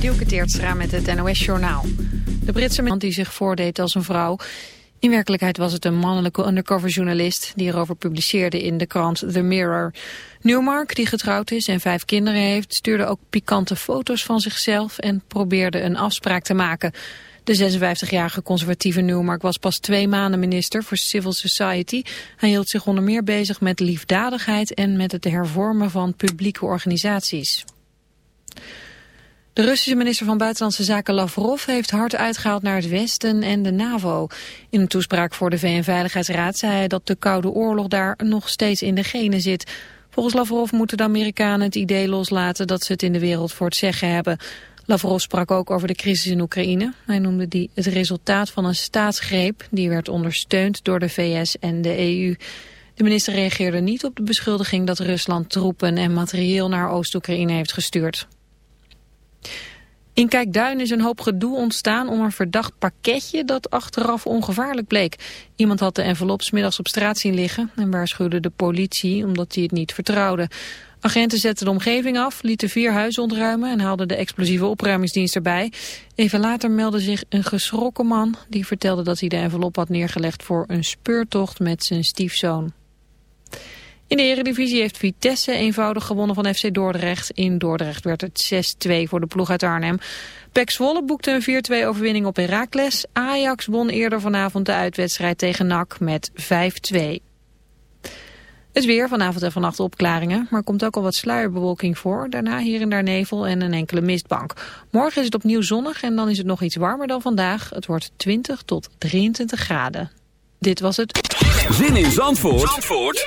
Dielke Teertstra met het NOS-journaal. De Britse man die zich voordeed als een vrouw... In werkelijkheid was het een mannelijke undercoverjournalist... die erover publiceerde in de krant The Mirror. Newmark, die getrouwd is en vijf kinderen heeft... stuurde ook pikante foto's van zichzelf... en probeerde een afspraak te maken. De 56-jarige conservatieve Newmark was pas twee maanden minister voor Civil Society. Hij hield zich onder meer bezig met liefdadigheid... en met het hervormen van publieke organisaties. De Russische minister van Buitenlandse Zaken Lavrov heeft hard uitgehaald naar het Westen en de NAVO. In een toespraak voor de VN-veiligheidsraad zei hij dat de Koude Oorlog daar nog steeds in de genen zit. Volgens Lavrov moeten de Amerikanen het idee loslaten dat ze het in de wereld voor het zeggen hebben. Lavrov sprak ook over de crisis in Oekraïne. Hij noemde die het resultaat van een staatsgreep die werd ondersteund door de VS en de EU. De minister reageerde niet op de beschuldiging dat Rusland troepen en materieel naar Oost-Oekraïne heeft gestuurd. In Kijkduin is een hoop gedoe ontstaan om een verdacht pakketje dat achteraf ongevaarlijk bleek. Iemand had de envelop middags op straat zien liggen en waarschuwde de politie omdat hij het niet vertrouwde. Agenten zetten de omgeving af, lieten vier huizen ontruimen en haalden de explosieve opruimingsdienst erbij. Even later meldde zich een geschrokken man die vertelde dat hij de envelop had neergelegd voor een speurtocht met zijn stiefzoon. In de Eredivisie heeft Vitesse eenvoudig gewonnen van FC Dordrecht. In Dordrecht werd het 6-2 voor de ploeg uit Arnhem. Pek Zwolle boekte een 4-2 overwinning op Heracles. Ajax won eerder vanavond de uitwedstrijd tegen NAC met 5-2. Het weer, vanavond en vannacht opklaringen, maar komt ook al wat sluierbewolking voor. Daarna hier en daar nevel en een enkele mistbank. Morgen is het opnieuw zonnig en dan is het nog iets warmer dan vandaag. Het wordt 20 tot 23 graden. Dit was het. Zin in Zandvoort, Zandvoort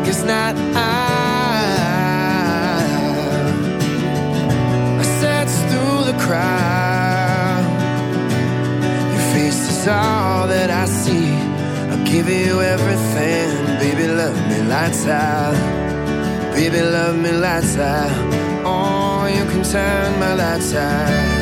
Darkest night, I I sense through the crowd. Your face is all that I see. I'll give you everything. Baby, love me, lights out. Baby, love me, lights out. Oh, you can turn my lights out.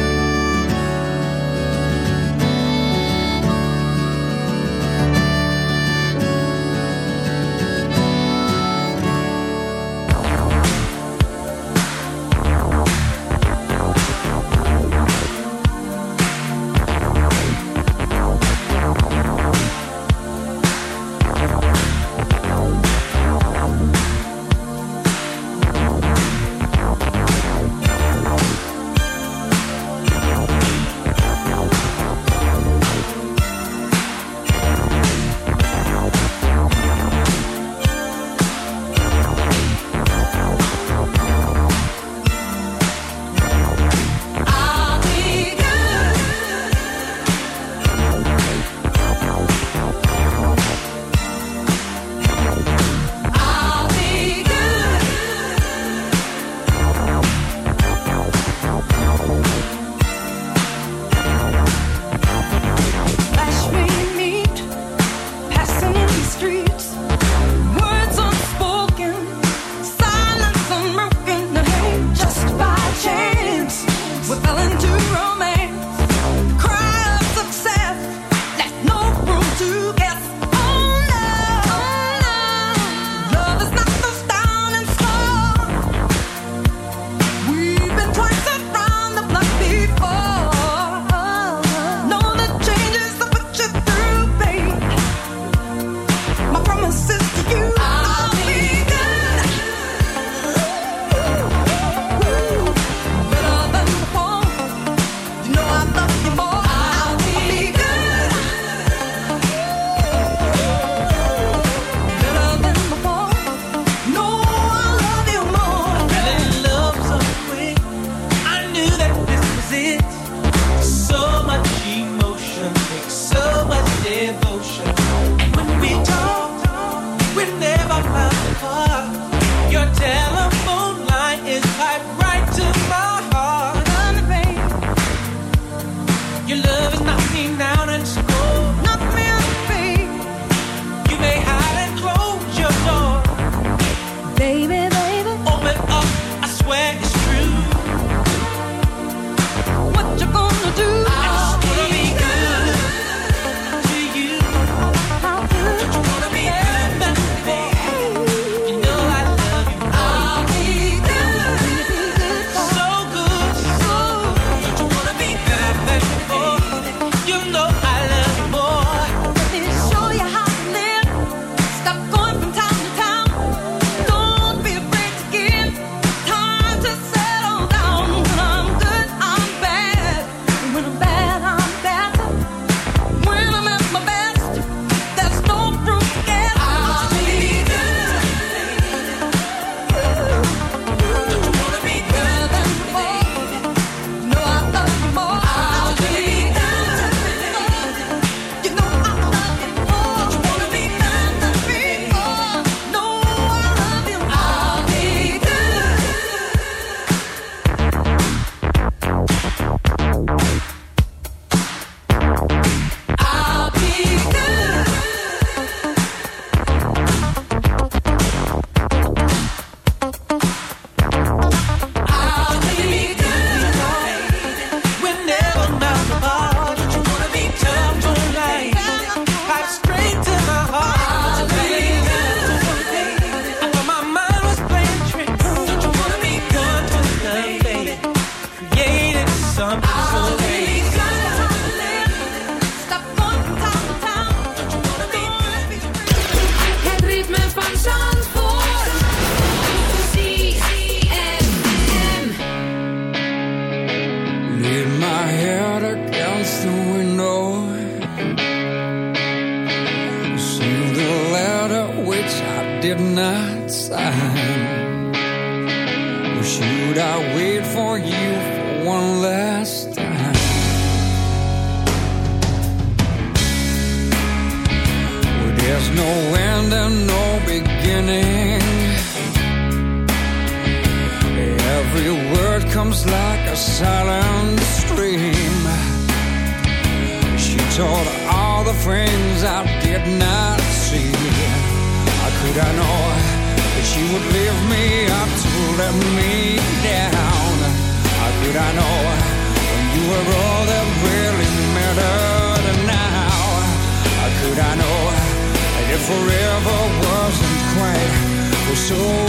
So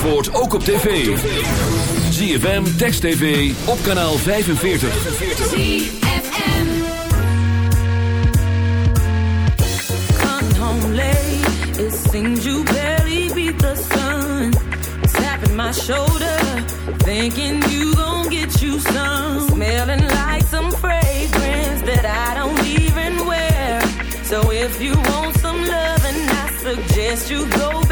Zandvoort ook op tv. ZFM, Text TV, op kanaal 45. ZFM Come home late, it seems you barely beat the sun. Tapping my shoulder, thinking you gon' get you some. Smelling like some fragrance that I don't even wear. So if you want some loving, I suggest you go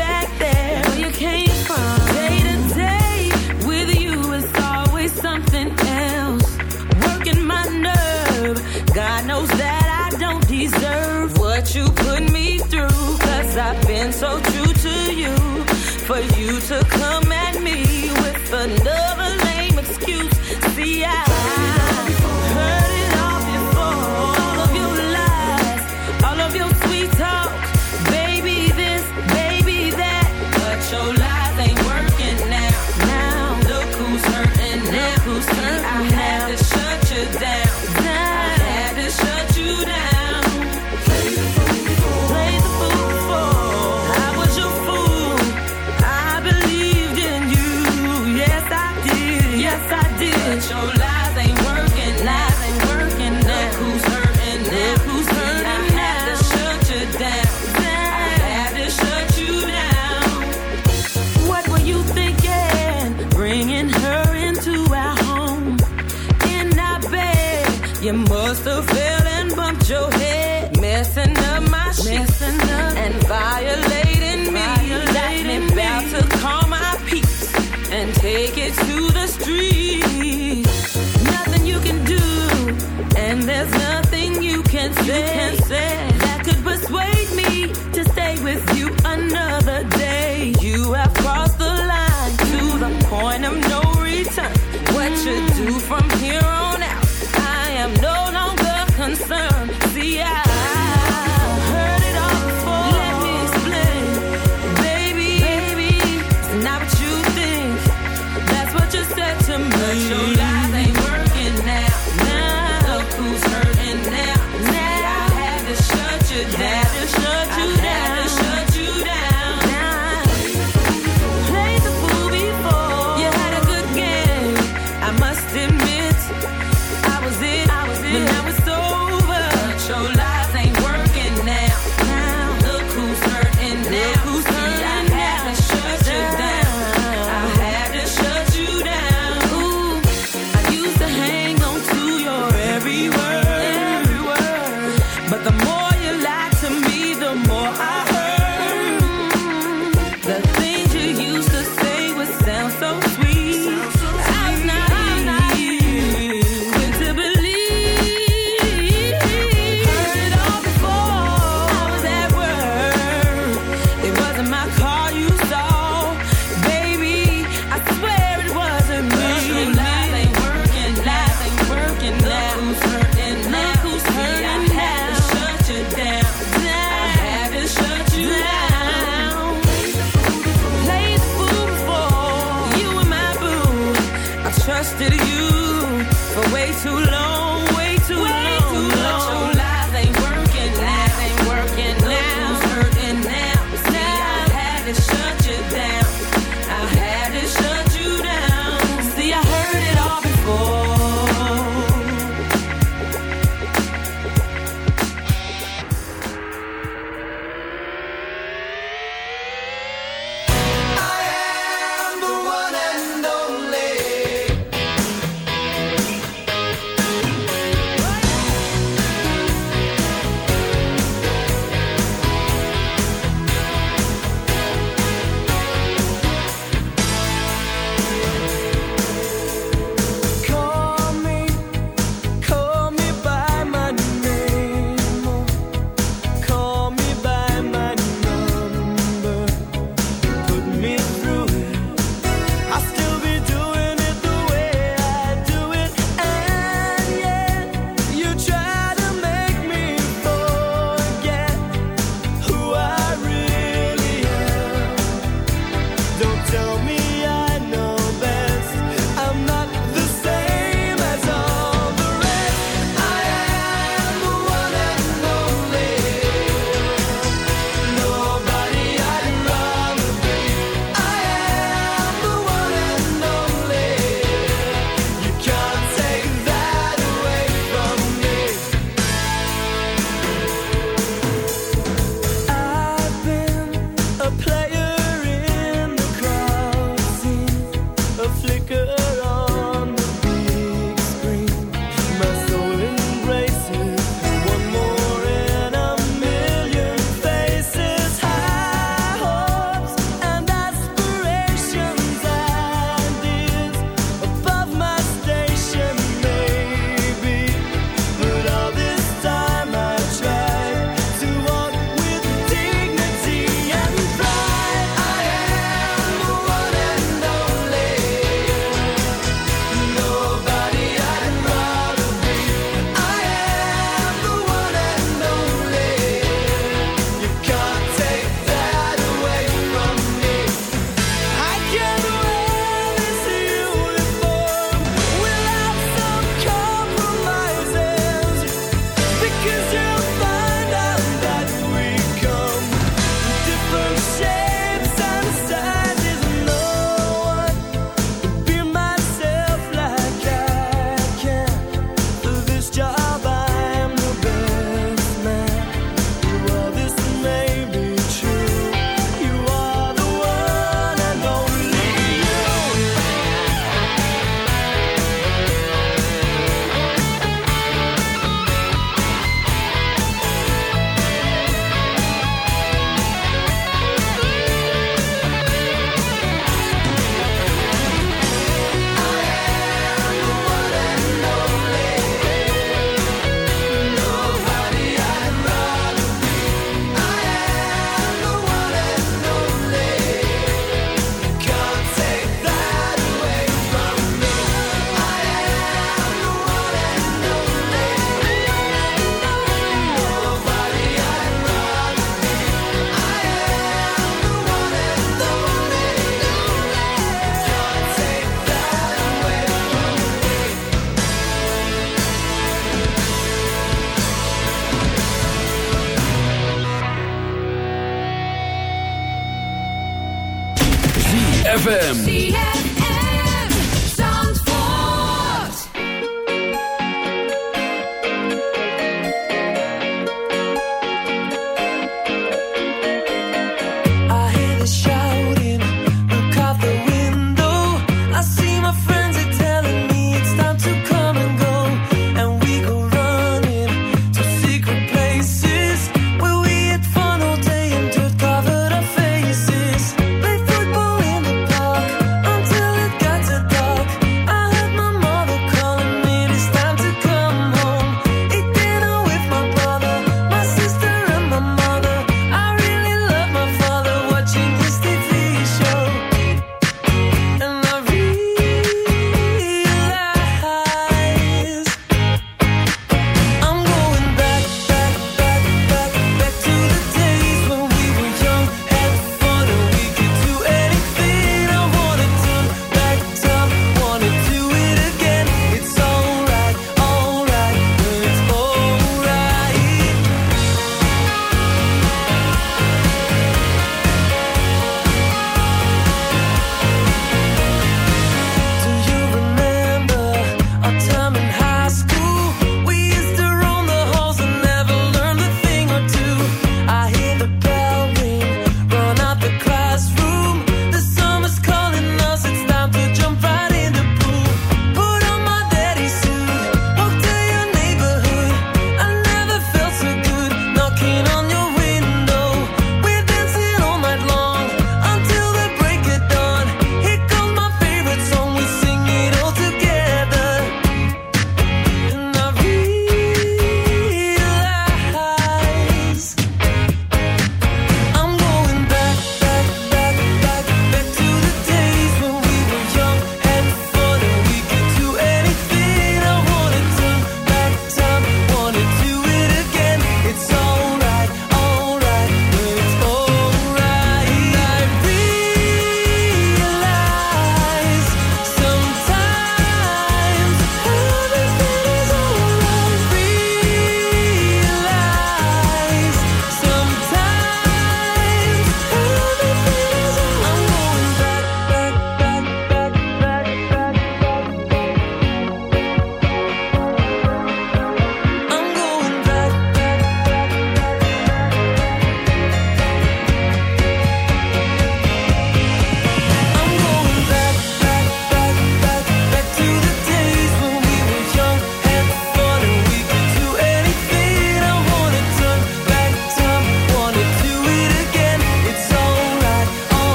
you put me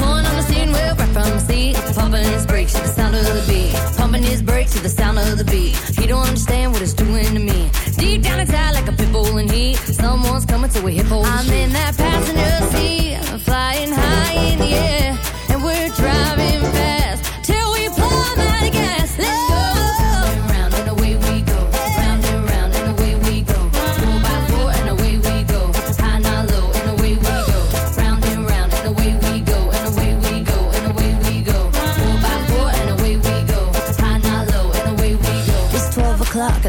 Pulling on the scene, we'll right from the seat. Pumping his brakes to the sound of the beat. Pumping his brakes to the sound of the beat. He don't understand what it's doing to me. Deep down inside, like a pit bull in heat. Someone's coming to a hip hole. I'm in that passenger seat, flying high in the air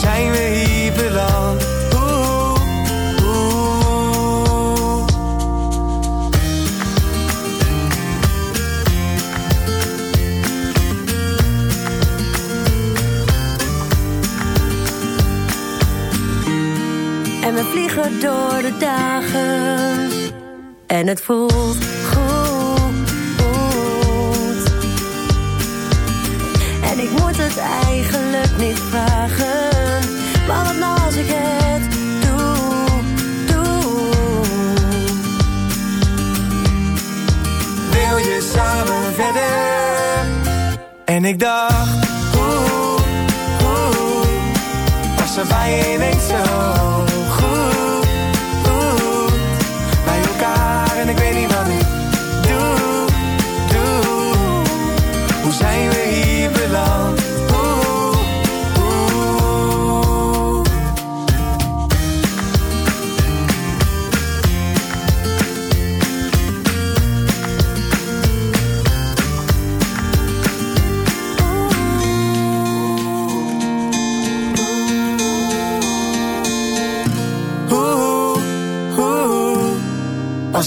zijn we hier beland? Oeh, oeh. En we vliegen door de dagen en het voelt goed En ik dacht, oeh, oeh, was er bij je zo.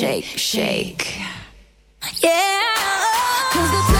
shake, shake. Yeah.